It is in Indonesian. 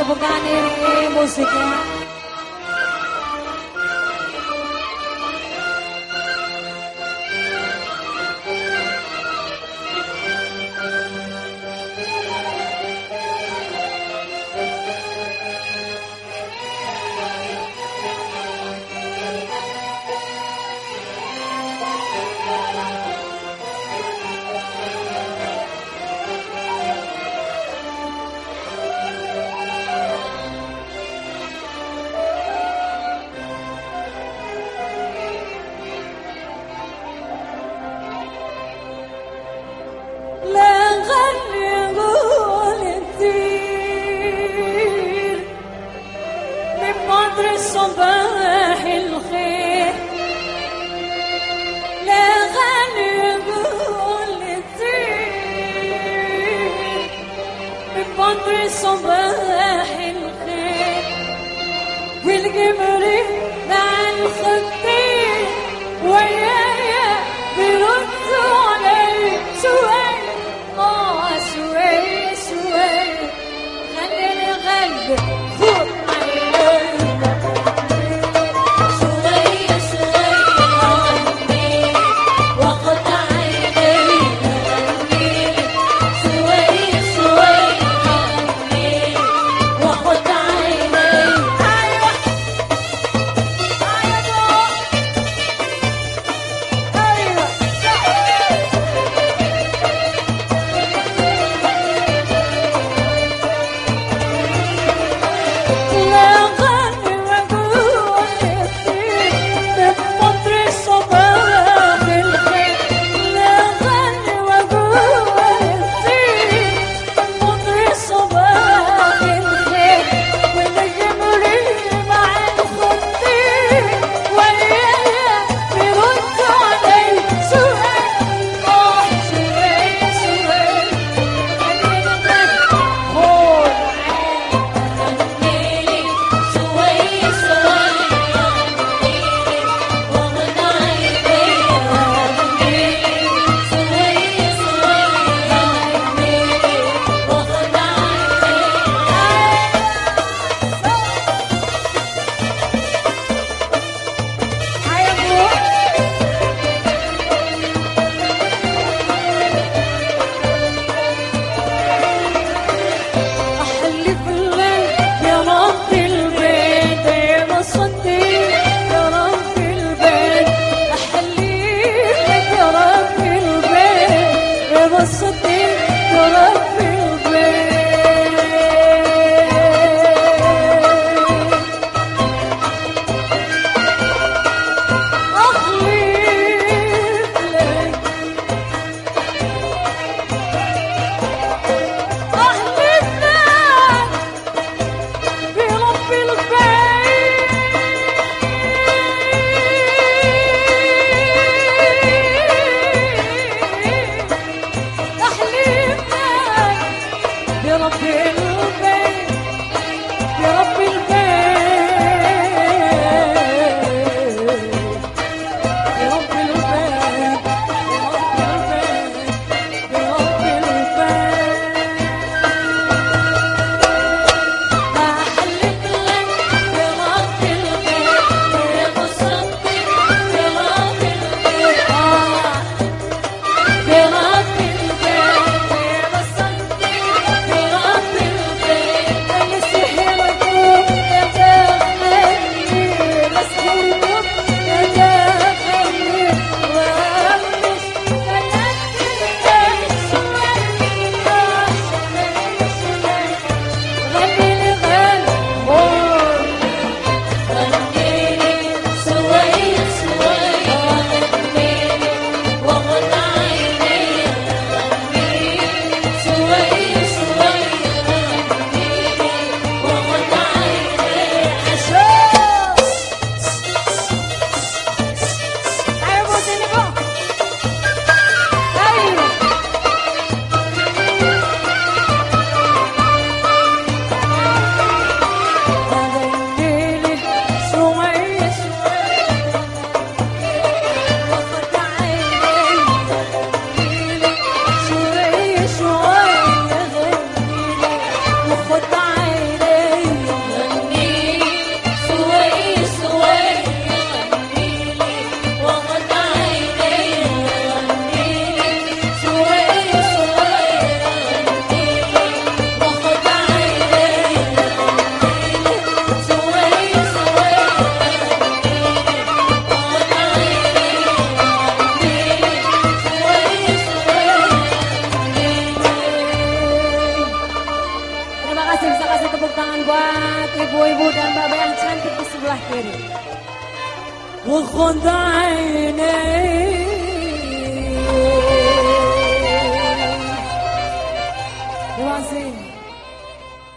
Tepuk tangan ini musiknya. صباح الخير. لا غالب اللي من بدر صباح Yeah. 我。وخذ عيني. وعزيز